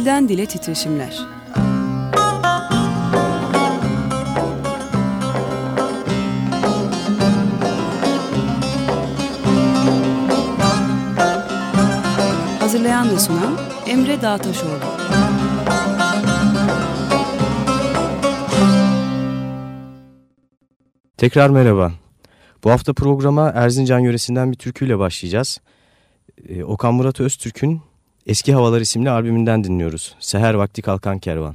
Dilden Dile Titreşimler Hazırlayan ve sunan Emre Dağtaşoğlu Tekrar merhaba. Bu hafta programa Erzincan yöresinden bir türküyle başlayacağız. Ee, Okan Murat Öztürk'ün Eski Havalar isimli albümünden dinliyoruz. Seher Vakti Kalkan Kervan.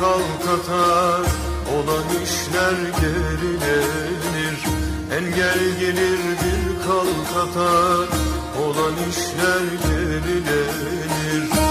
bir kalk atar. Olan işler gerilenir Engel gelir bir kalk atar. Olan işler gerilenir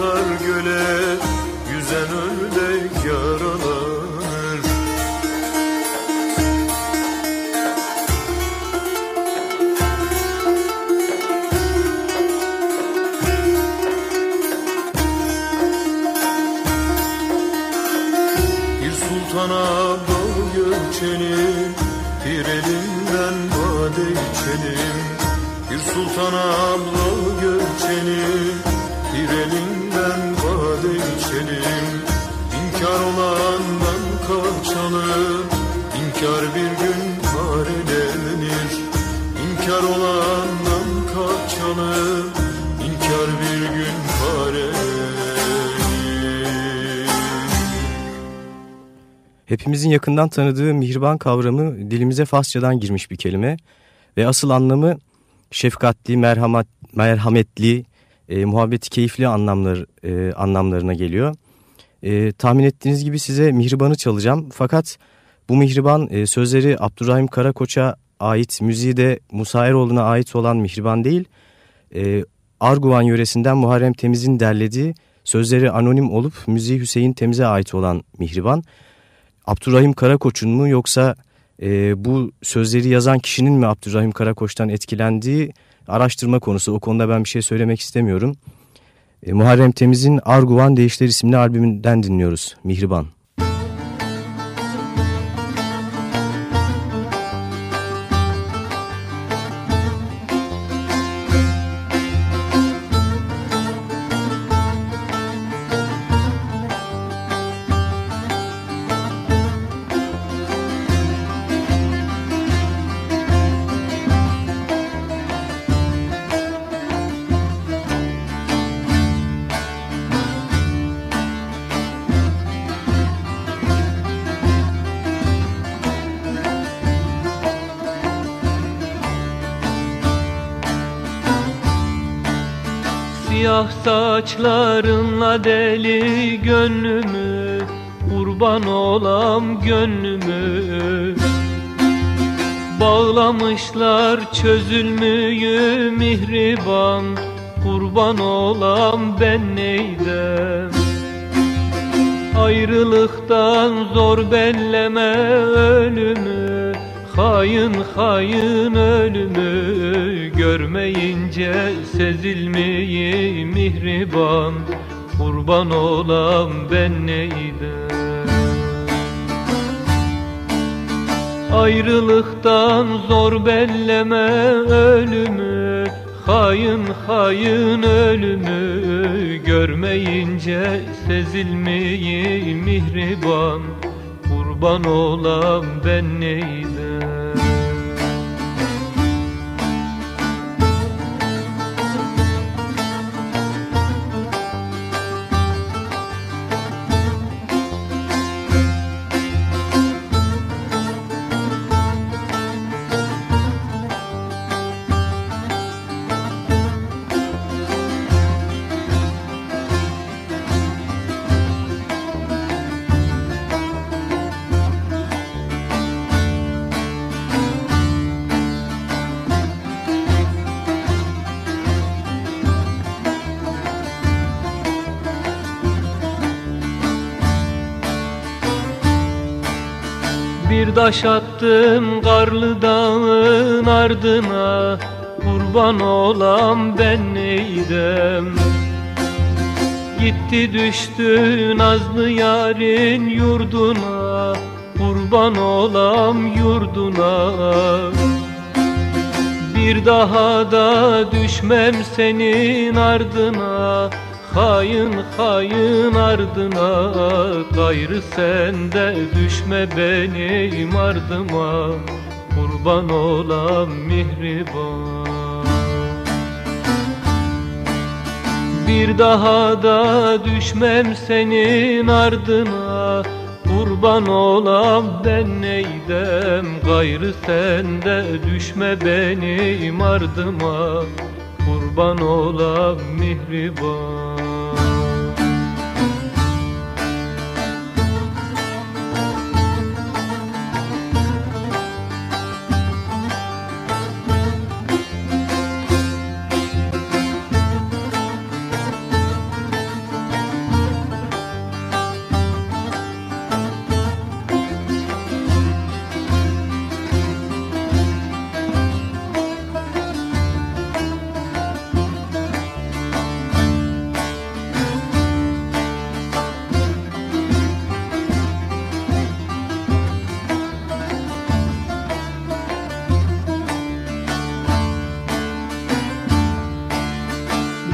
atar göle Yüzen ördek yaralanır Bir sultana bal göçelim Bir elinden bade içelim Bir sultana abla göçelim bir elinden vade içelim. İnkar olandan kaçalım. İnkar bir gün parelenir İnkar olandan kaçalım. İnkar bir gün parelenir Hepimizin yakından tanıdığı mihriban kavramı dilimize Farsçadan girmiş bir kelime ve asıl anlamı şefkatli, merhamet, merhametli, e, muhabbeti keyifli anlamlar e, anlamlarına geliyor. E, tahmin ettiğiniz gibi size Mihriban'ı çalacağım. Fakat bu Mihriban e, sözleri Abdurrahim Karakoç'a ait, müziği de Musa Eroğlu'na ait olan Mihriban değil. E, Arguvan yöresinden Muharrem Temiz'in derlediği, sözleri anonim olup müziği Hüseyin Temiz'e ait olan Mihriban. Abdurrahim Karakoç'un mu yoksa e, bu sözleri yazan kişinin mi Abdurrahim Karakoç'tan etkilendiği araştırma konusu. O konuda ben bir şey söylemek istemiyorum. E, Muharrem Temiz'in Arguvan Değişler isimli albümünden dinliyoruz. Mihriban. Siyah saçlarınla deli gönlümü kurban olam gönlümü. Bağlamışlar çözülmüyü mihriban Kurban olam ben neydem? Ayrılıktan zor belleme ölümü Hain hain ölümü Görmeyince sezilmeyi mihriban Kurban olam ben neydim? Ayrılıktan zor belleme ölümü Hain hain ölümü Görmeyince sezilmeyi mihriban Kurban olam ben neydim taş attım karlı dağın ardına. Kurban olam ben neydem Gitti düştü nazlı yarın yurduna. Kurban olam yurduna. Bir daha da düşmem senin ardına Hain hain ardına Gayrı sende düşme benim ardıma. Kurban olam mihriban. Bir daha da düşmem senin ardına. Kurban olam ben neydem? Gayrı sende düşme benim ardıma. Kurban olam mihriban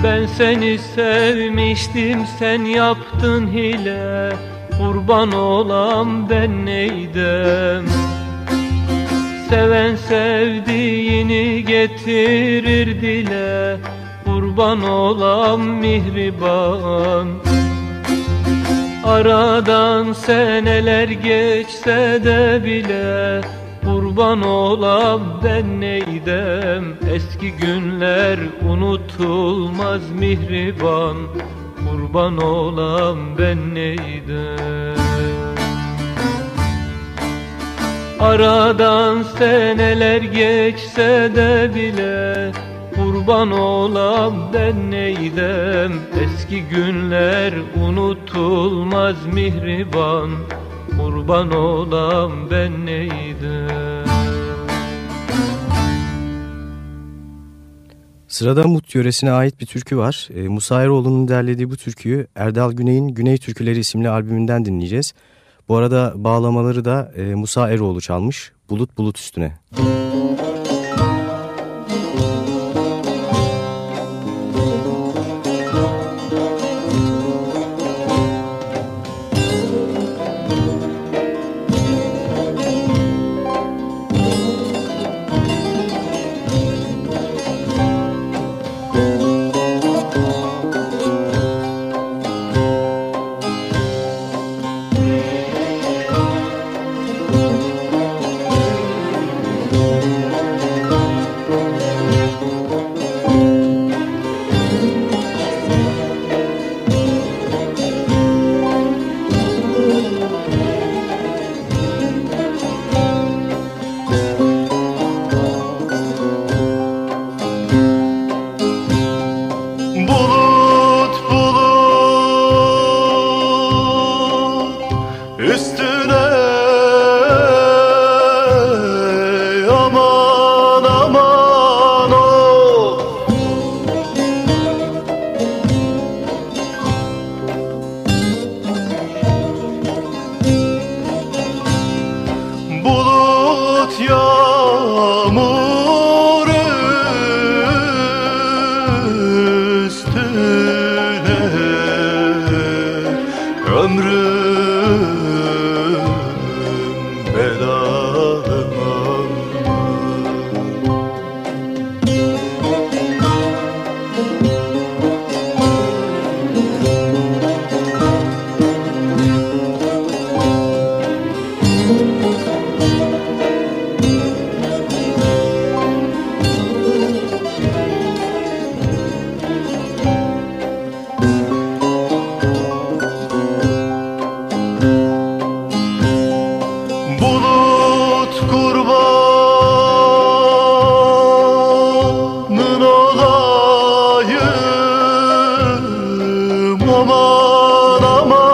Ben seni sevmiştim sen yaptın hile. Kurban olam ben neydem Seven sevdiğini getirir dile. Kurban olam mihriban. Aradan seneler geçse de bile Kurban olam ben neydem? Eski günler unutulmaz mihriban. Kurban olam ben neydem? Aradan seneler geçse de bile Kurban olam ben neydem? Eski günler unutulmaz mihriban. Kurban olam ben neydim Sırada Mut yöresine ait bir türkü var. E, Musa Eroğlu'nun derlediği bu türküyü Erdal Güney'in Güney Türküleri isimli albümünden dinleyeceğiz. Bu arada bağlamaları da e, Musa Eroğlu çalmış. Bulut bulut üstüne. Müzik Aman aman.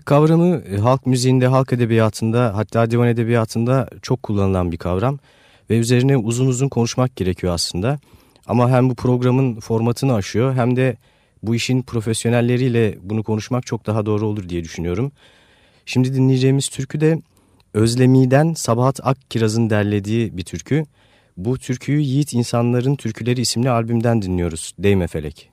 Felek kavramı e, halk müziğinde, halk edebiyatında hatta divan edebiyatında çok kullanılan bir kavram. Ve üzerine uzun uzun konuşmak gerekiyor aslında. Ama hem bu programın formatını aşıyor hem de bu işin profesyonelleriyle bunu konuşmak çok daha doğru olur diye düşünüyorum. Şimdi dinleyeceğimiz türkü de Özlemi'den Sabahat Akkiraz'ın derlediği bir türkü. Bu türküyü Yiğit İnsanların Türküleri isimli albümden dinliyoruz. Değme Felek.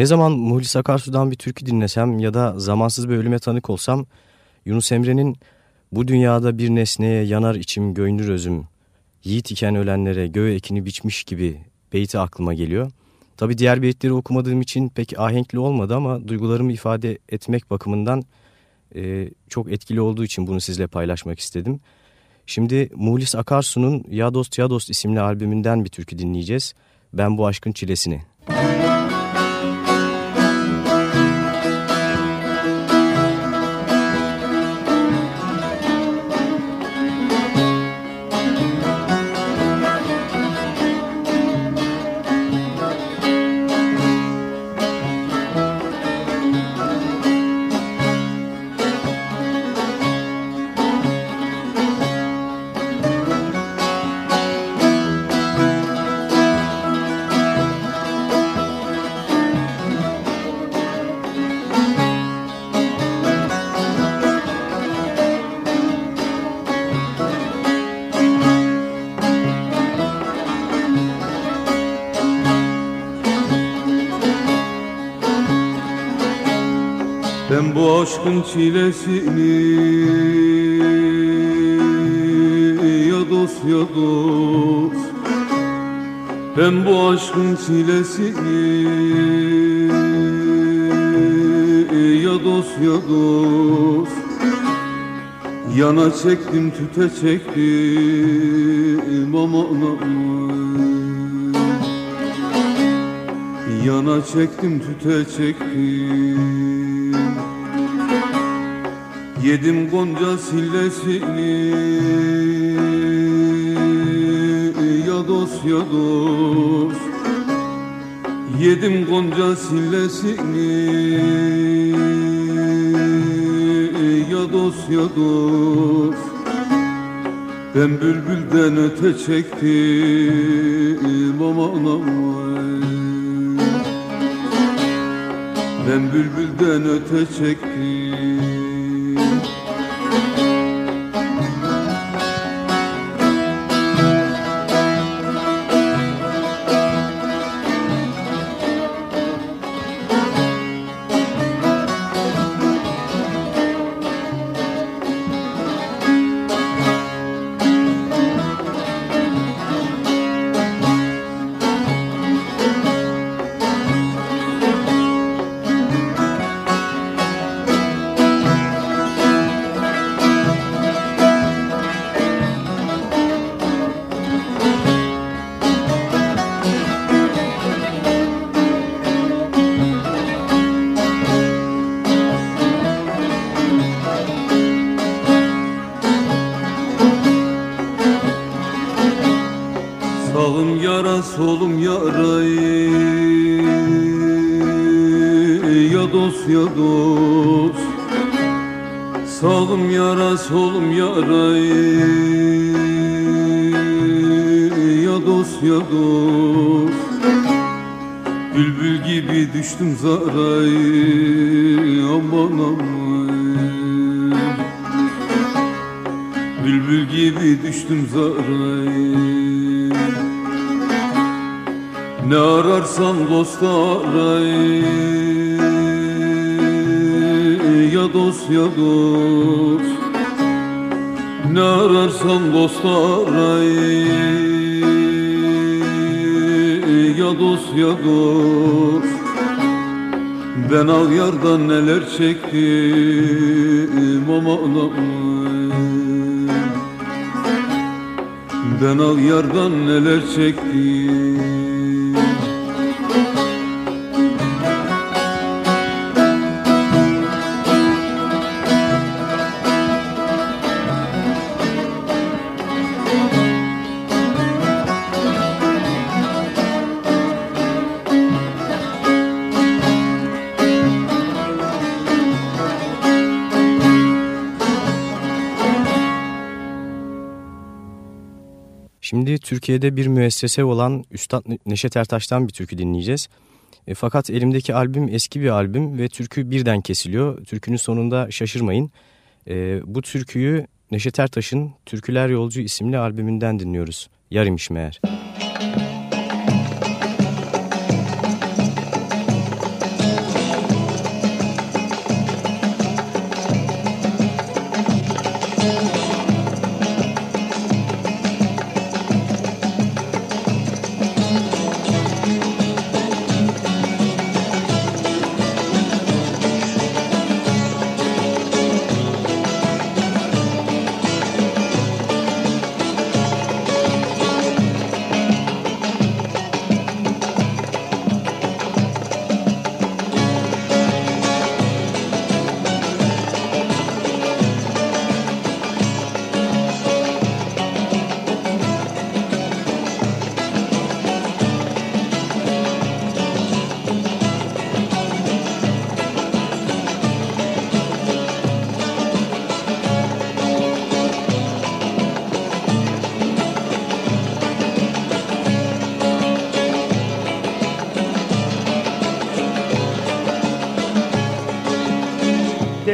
Ne zaman Muhlis Akarsu'dan bir türkü dinlesem ya da zamansız bir ölüme tanık olsam Yunus Emre'nin bu dünyada bir nesneye yanar içim göynür özüm, yiğit iken ölenlere göğe ekini biçmiş gibi beyti aklıma geliyor. Tabi diğer beyitleri okumadığım için pek ahenkli olmadı ama duygularımı ifade etmek bakımından e, çok etkili olduğu için bunu sizle paylaşmak istedim. Şimdi Muhlis Akarsu'nun Ya Dost Ya Dost isimli albümünden bir türkü dinleyeceğiz. Ben bu aşkın çilesini. Müzik çilesini Ya dost ya dost. Yana çektim tüte çektim. Aman aman. Yana çektim tüte çektim. Yedim gonca sillesini. Ya dost ya dost Yedim gonca sillesini. Ya dost ya dost Ben bülbülden öte çektim. Aman aman. Ben bülbülden öte çektim Dost Bülbül gibi düştüm zaray Aman aman. Bülbül gibi düştüm zaray. Ne ararsan dost aray. Ya dost ya dost. Ne ararsan dost aray Ya dost Ben al yardan neler çektim aman Ben al yardan neler çektim Türkiye'de bir müessese olan Üstad Neşet Ertaş'tan bir türkü dinleyeceğiz. E, fakat elimdeki albüm eski bir albüm ve türkü birden kesiliyor. Türkünün sonunda şaşırmayın. E, bu türküyü Neşet Ertaş'ın Türküler Yolcu isimli albümünden dinliyoruz. Yarimiş meğer.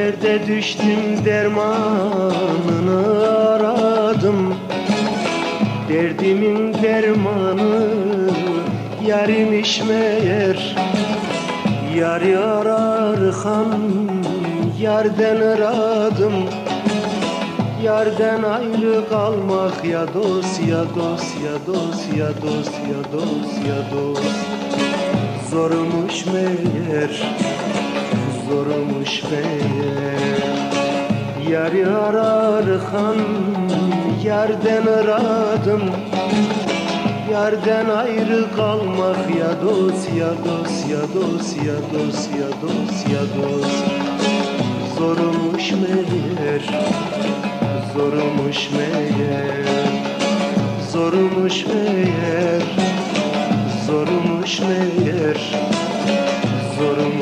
Derde düştüm dermanını aradım. Derdimin dermanı yarimiş meğer Yar yarar han yerden aradım. Yerden ayrı kalmak ya dost ya dost ya dost ya dost ya dost ya dost. Zormuş meğer zormuş meğer Yar yarar han yerden aradım. Yerden ayrı kalmak ya dost ya dost ya dost ya dost ya dost ya dost. Zormuş meğer Zormuş meğer Zormuş meğer Zormuş meğer Zormuş meğer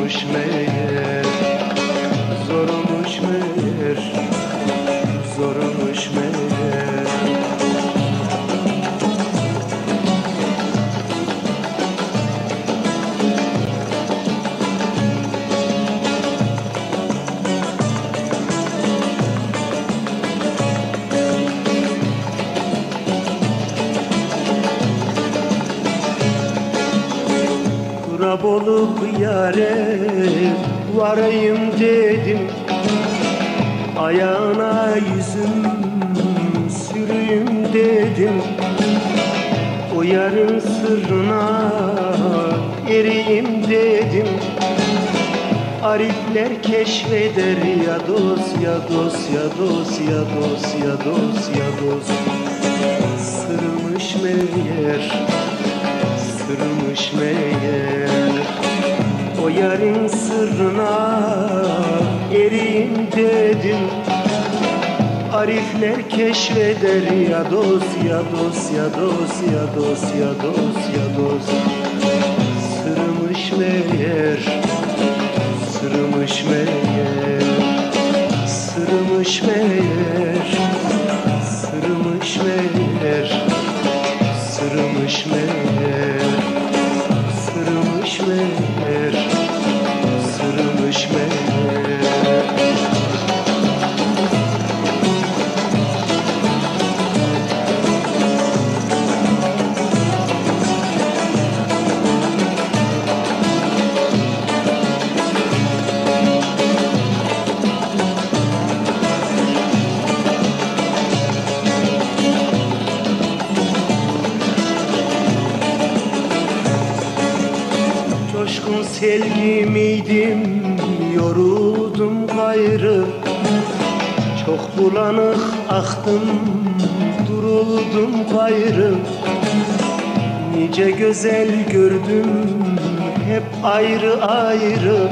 Zormuş Arifler keşfeder ya dost ya dost ya dost ya dost ya dost ya dost Sırmış meğer sırmış meğer O yarın sırrına eriyim dedim Arifler keşfeder ya dost ya dost ya dost ya dost ya dost ya dost Sırmış meğer sırmış meğer Sırmış meğer Sırmış meğer Sırmış meğer aktım duruldum gayrı Nice güzel gördüm hep ayrı ayrı.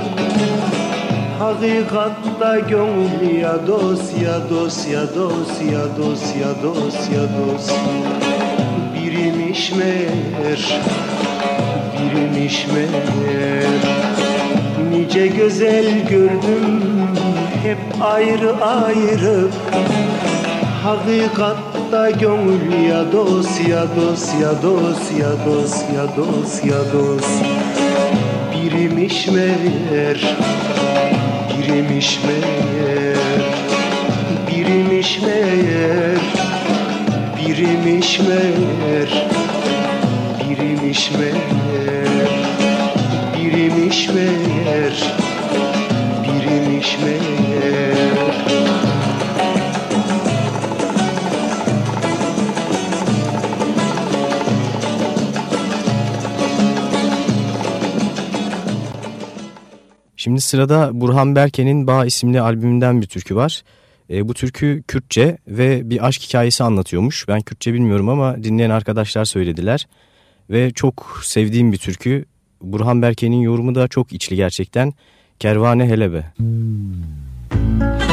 Hakikatta gönül ya dost ya dost ya dost ya dost ya dost ya dost. Birimiş meğer birmiş meğer. Nice güzel gördüm hep ayrı ayrı Hakikatta gönül ya dost ya dost ya dost ya dost ya dost ya dost. Birimiş meğer Birimiş meğer. Birimiş meğer Birimiş meğer. Birimiş meğer Birimiş meğer. Birimiş meğer sırada Burhan Berke'nin Bağ isimli albümünden bir türkü var. E, bu türkü Kürtçe ve bir aşk hikayesi anlatıyormuş. Ben Kürtçe bilmiyorum ama dinleyen arkadaşlar söylediler. Ve çok sevdiğim bir türkü. Burhan Berke'nin yorumu da çok içli gerçekten. Kervane Helebe. Hop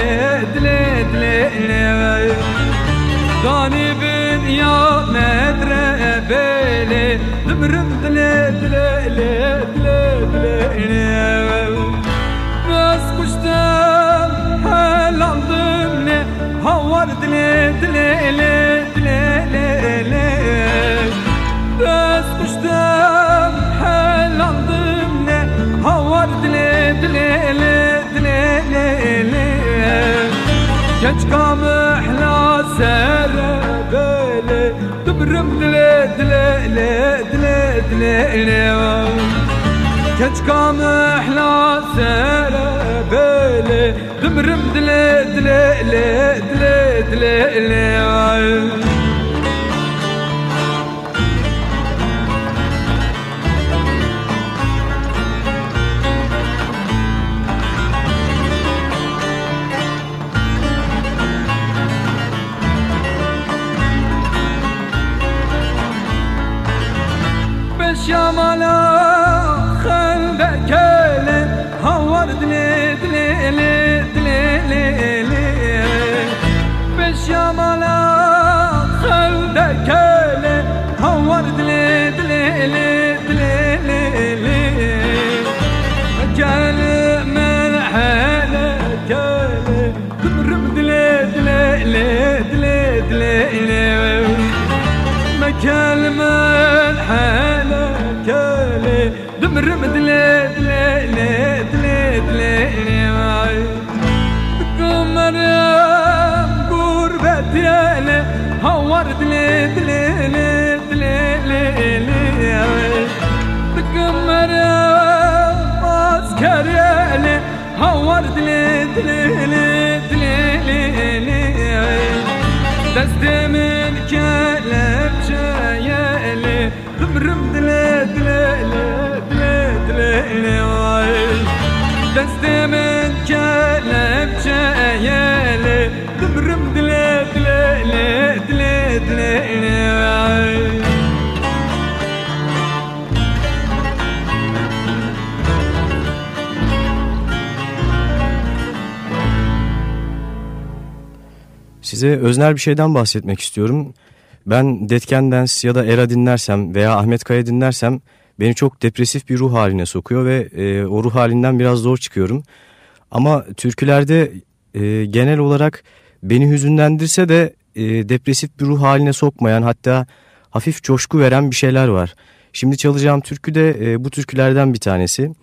le dile dile le Dani bin ya medre bele Dımrım dile dile le Genç kamıhla sere böyle Dıbrım dile dile le dile dile le Genç kamıhla sere böyle Dıbrım dile dile le dile dile le كل من حاله كله دمر مدلد ليلد ليلد ليلد قمر قربت ياله هورد ليلد ليلد ليلد قمر عسكر ياله هورد ليلد ليلد ليلد دست من كلام Ömrüm dile dile dile dile dile Destemin kelepçeyeli Ömrüm dile dile dile dile dile Size öznel bir şeyden bahsetmek istiyorum. Ben Can Dance ya da Era dinlersem veya Ahmet Kaya dinlersem beni çok depresif bir ruh haline sokuyor ve e, o ruh halinden biraz zor çıkıyorum. Ama türkülerde e, genel olarak beni hüzünlendirse de e, depresif bir ruh haline sokmayan hatta hafif coşku veren bir şeyler var. Şimdi çalacağım türkü de e, bu türkülerden bir tanesi.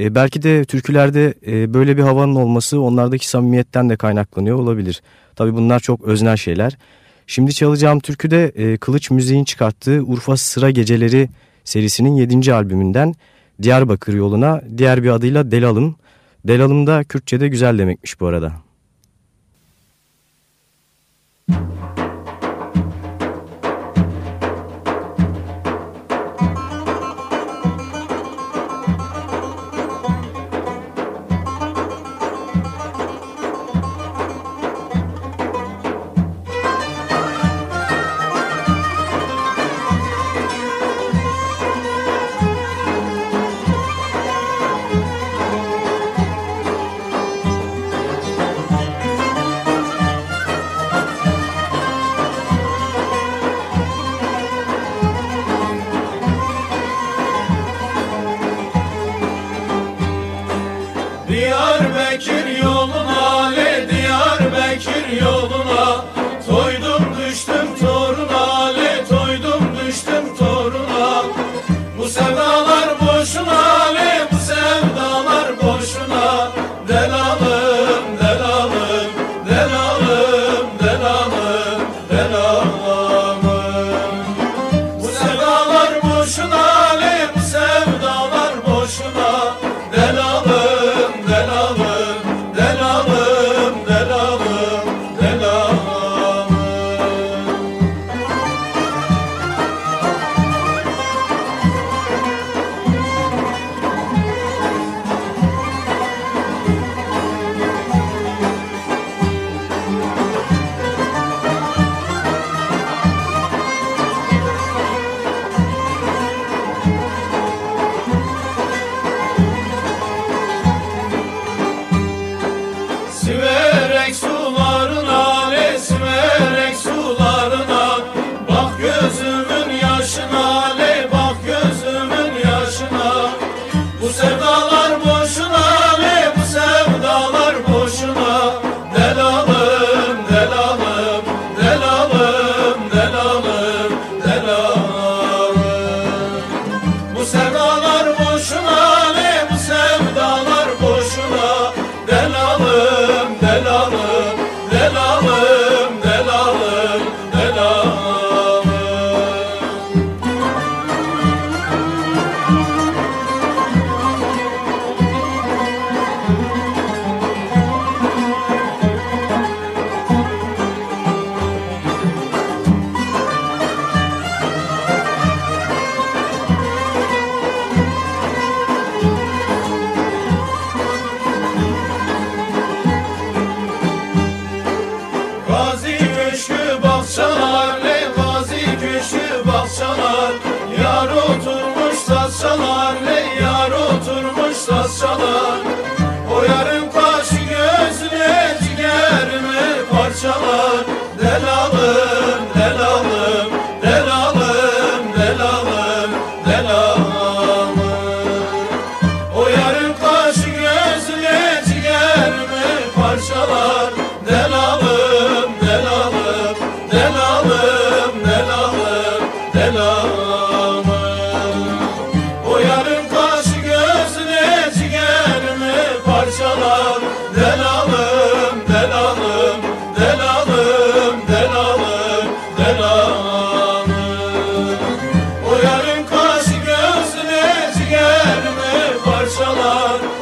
E, belki de türkülerde e, böyle bir havanın olması onlardaki samimiyetten de kaynaklanıyor olabilir. Tabii bunlar çok öznel şeyler. Şimdi çalacağım türkü de e, Kılıç Müziğin çıkarttığı Urfa Sıra Geceleri serisinin 7. albümünden Diyarbakır yoluna diğer bir adıyla Delalım. Delalım da Kürtçe'de güzel demekmiş bu arada.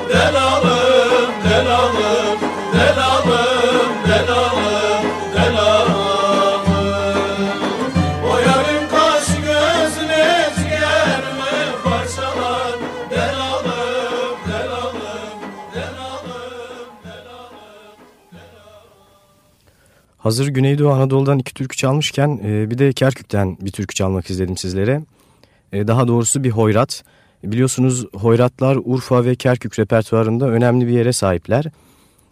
delalım delalım delalım delalım delalım O yarın kaş gözüne ciğerimi parçalar delalım delalım delalım delalım Hazır Güneydoğu Anadolu'dan iki türkü çalmışken e, bir de Kerkük'ten bir türkü çalmak istedim sizlere. E, daha doğrusu bir hoyrat. Biliyorsunuz hoyratlar Urfa ve Kerkük repertuarında önemli bir yere sahipler.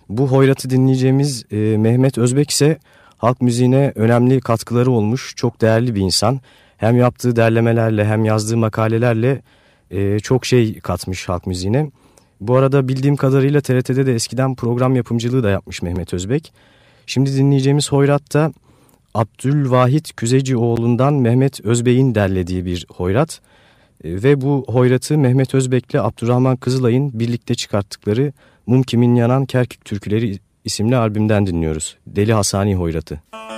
Bu hoyratı dinleyeceğimiz e, Mehmet Özbek ise halk müziğine önemli katkıları olmuş. Çok değerli bir insan. Hem yaptığı derlemelerle hem yazdığı makalelerle e, çok şey katmış halk müziğine. Bu arada bildiğim kadarıyla TRT'de de eskiden program yapımcılığı da yapmış Mehmet Özbek. Şimdi dinleyeceğimiz hoyratta Abdülvahit Küzecioğlu'ndan Mehmet Özbey'in derlediği bir hoyrat. E, ve bu hoyratı Mehmet Özbek'le Abdurrahman Kızılay'ın birlikte çıkarttıkları Mum Kimin Yanan Kerkük Türküleri isimli albümden dinliyoruz. Deli Hasani Hoyratı. Müzik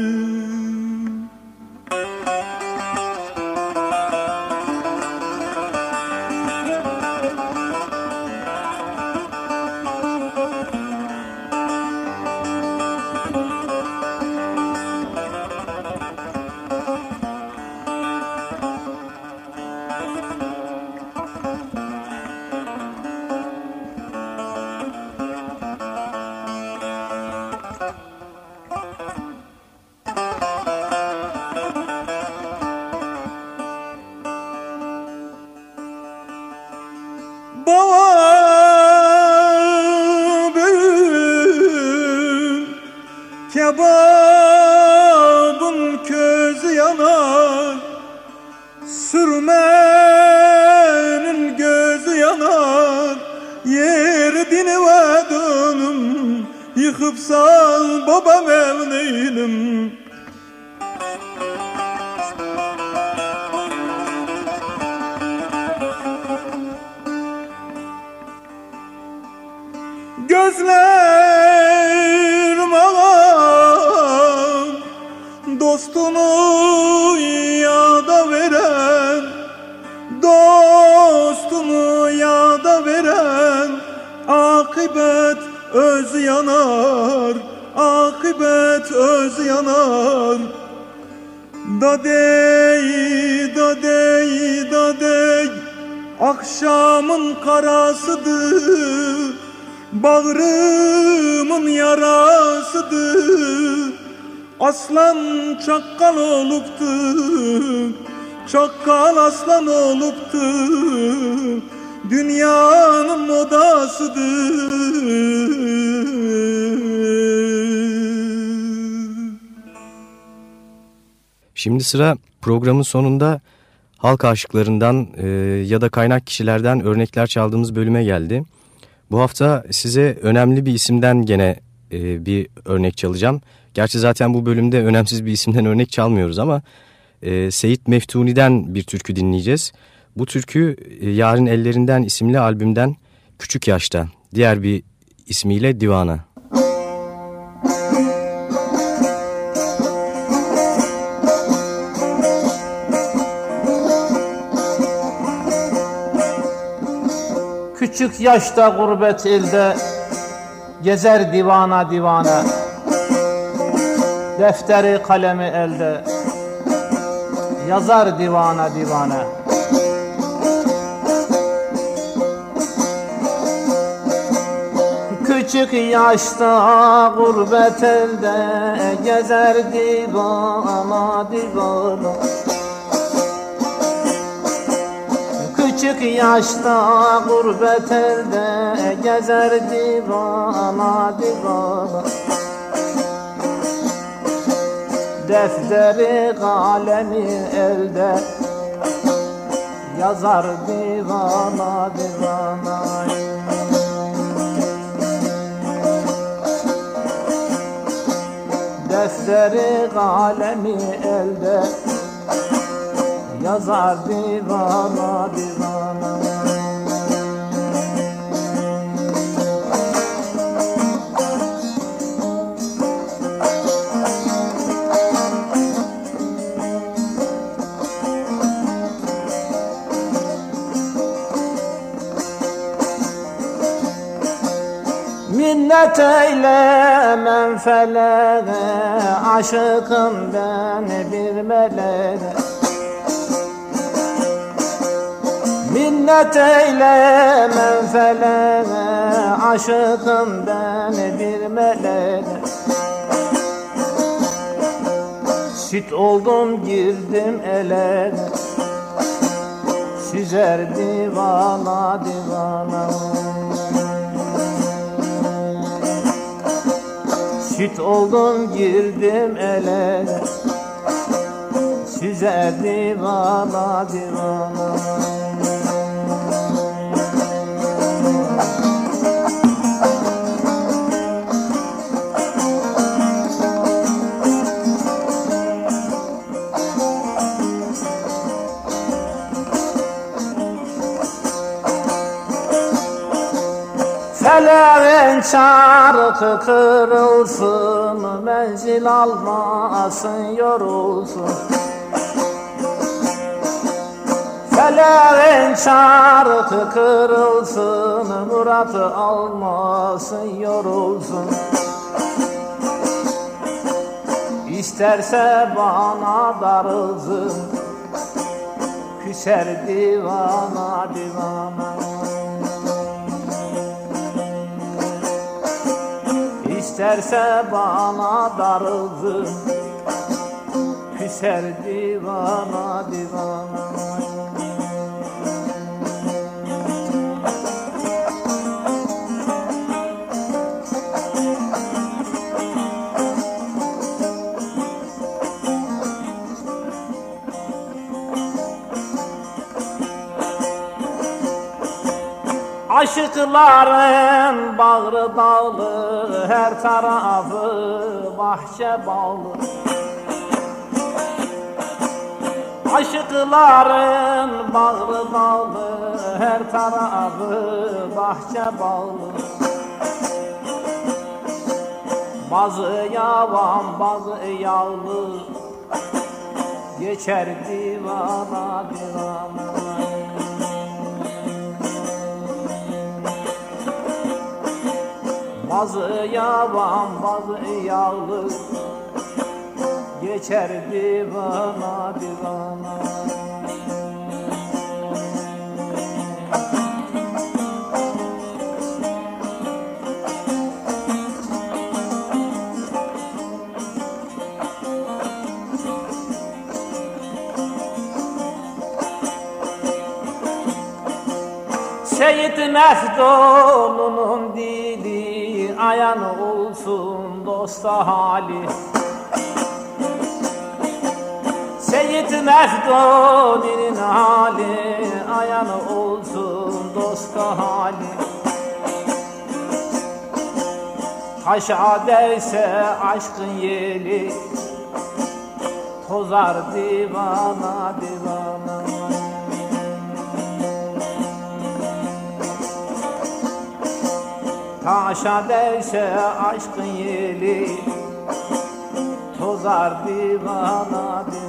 Yusuf sal babam evdeydim Gözlerim ağam Dostunu yada veren Dostunu yada veren Akıbet ya delilden Dadey, dadey, dadey Akşamın karasıdır. Bağrımın yarasıdır. Aslan çakkal oluptu Çakkal aslan oluptu Dünyanın modasıdır Şimdi sıra programın sonunda halk aşıklarından e, ya da kaynak kişilerden örnekler çaldığımız bölüme geldi. Bu hafta size önemli bir isimden gene e, bir örnek çalacağım. Gerçi zaten bu bölümde önemsiz bir isimden örnek çalmıyoruz ama e, Seyit Meftuni'den bir türkü dinleyeceğiz. Bu türkü e, Yarın Ellerinden isimli albümden Küçük Yaşta, diğer bir ismiyle Divana. Küçük yaşta gurbet elde Gezer divana divana Defteri kalemi elde Yazar divana divana Küçük yaşta gurbet elde Gezer divana divana. Küçük yaşta gurbet elde gezer divana divana. Defteri kalemi elde yazar divana divana Defteri kalemi elde. Yazar divana divana Minnet eylemem feleğe Aşıkım ben bir meleğe Minnet eylemem feleğe Aşıkım ben bir meleğe Süt oldum girdim ele. Süzer divana divana Süt oldum girdim ele. Süzer divana divana Feleğin çarkı kırılsın Menzil almasın yorulsun. Feleğin çarkı kırılsın Murat'ı almasın yorulsun. İsterse bana darılsın Küser divana divana İsterse bana darılsın Küser divana divana. Aşıkların bağrı dağlı Her tarafı bahçe bağlı. Aşıkların bağrı dağlı Her tarafı bahçe bağlı. Bazı yavan bazı yağlı Geçer divana divana Bazı yavan bazı yağlı. Geçer divana divana. Seyit Meftun'un dosta hali. Seyit Mefdun'un hali ayan olsun dosta hali. Taşa değse aşkın yeli Tozar divana divana. Taşa değse aşkın yeli Tozar divana divana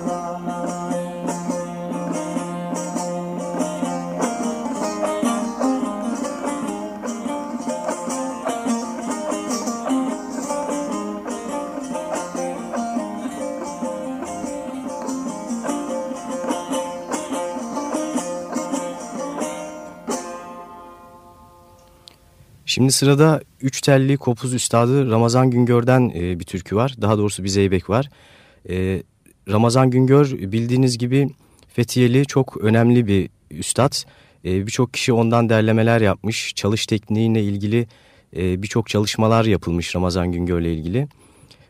Şimdi sırada üç telli kopuz üstadı Ramazan Güngör'den e, bir türkü var. Daha doğrusu bir zeybek var. E, Ramazan Güngör bildiğiniz gibi Fethiyeli çok önemli bir üstad. E, Birçok kişi ondan derlemeler yapmış. Çalış tekniğiyle ilgili e, birçok çalışmalar yapılmış Ramazan Güngör'le ilgili.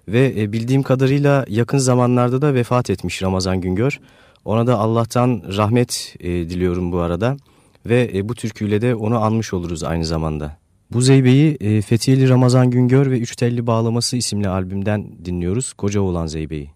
Ve bildiğim kadarıyla yakın zamanlarda da vefat etmiş Ramazan Güngör. Ona da Allah'tan rahmet diliyorum bu arada. Ve bu türküyle de onu anmış oluruz aynı zamanda. Bu Zeybe'yi e, Fethiyeli Ramazan Güngör ve Üç Telli Bağlaması isimli albümden dinliyoruz. Koca olan Zeybe'yi.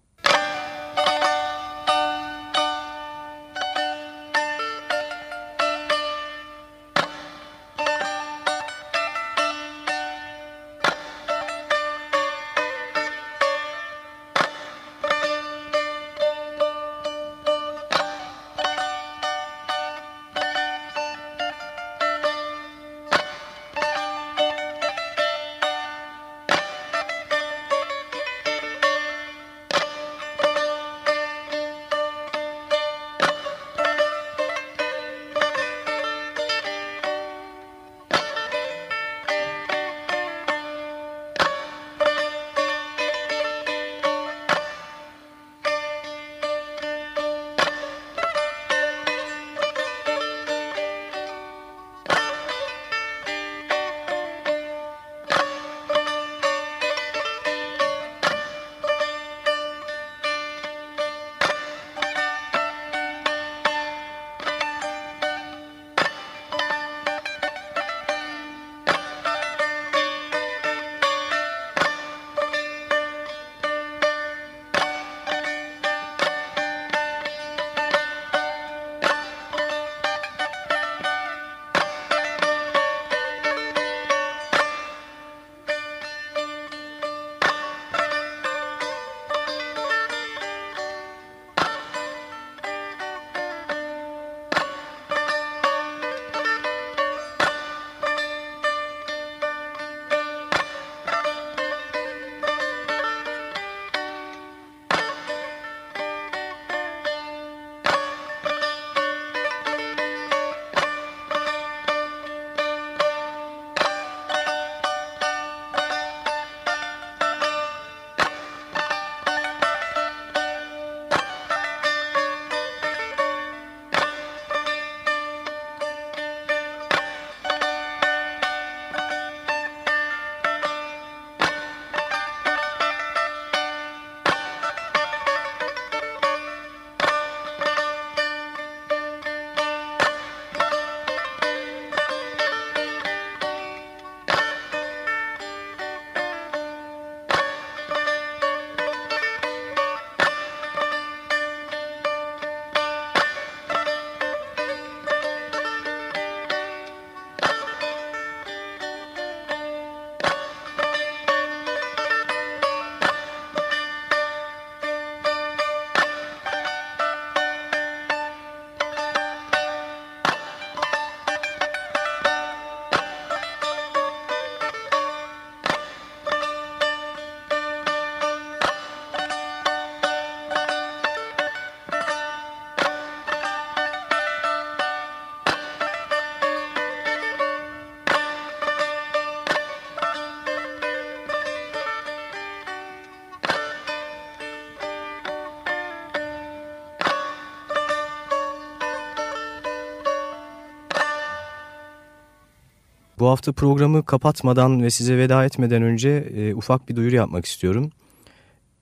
Bu hafta programı kapatmadan ve size veda etmeden önce e, ufak bir duyuru yapmak istiyorum.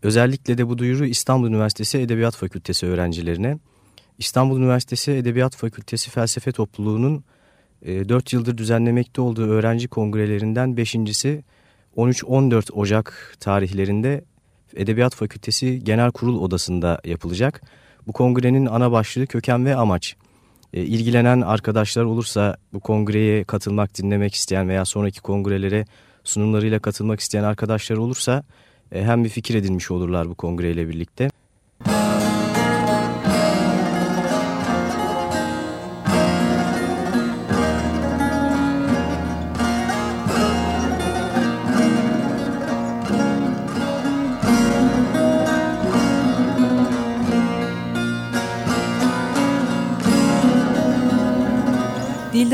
Özellikle de bu duyuru İstanbul Üniversitesi Edebiyat Fakültesi öğrencilerine. İstanbul Üniversitesi Edebiyat Fakültesi Felsefe Topluluğu'nun e, 4 yıldır düzenlemekte olduğu öğrenci kongrelerinden beşincisi 13-14 Ocak tarihlerinde Edebiyat Fakültesi Genel Kurul Odası'nda yapılacak. Bu kongrenin ana başlığı köken ve amaç. E, ilgilenen arkadaşlar olursa bu kongreye katılmak, dinlemek isteyen veya sonraki kongrelere sunumlarıyla katılmak isteyen arkadaşlar olursa e, hem bir fikir edinmiş olurlar bu kongreyle birlikte.